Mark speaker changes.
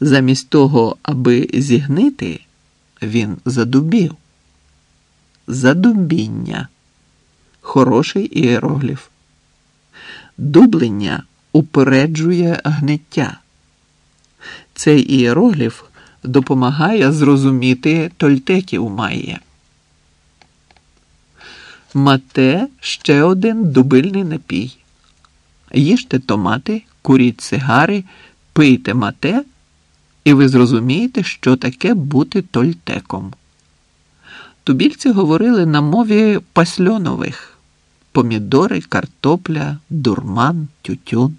Speaker 1: Замість того, аби зігнити, він задубів. Задубіння. Хороший іерогліф. Дублення упереджує гниття. Цей іерогліф допомагає зрозуміти тольтеків має. Мате ще один дубильний напій. Їжте томати, куріть сигари, пийте мате, і ви зрозумієте, що таке бути тольтеком. Тубільці говорили на мові пасльонових помідори, картопля, дурман, тютюн.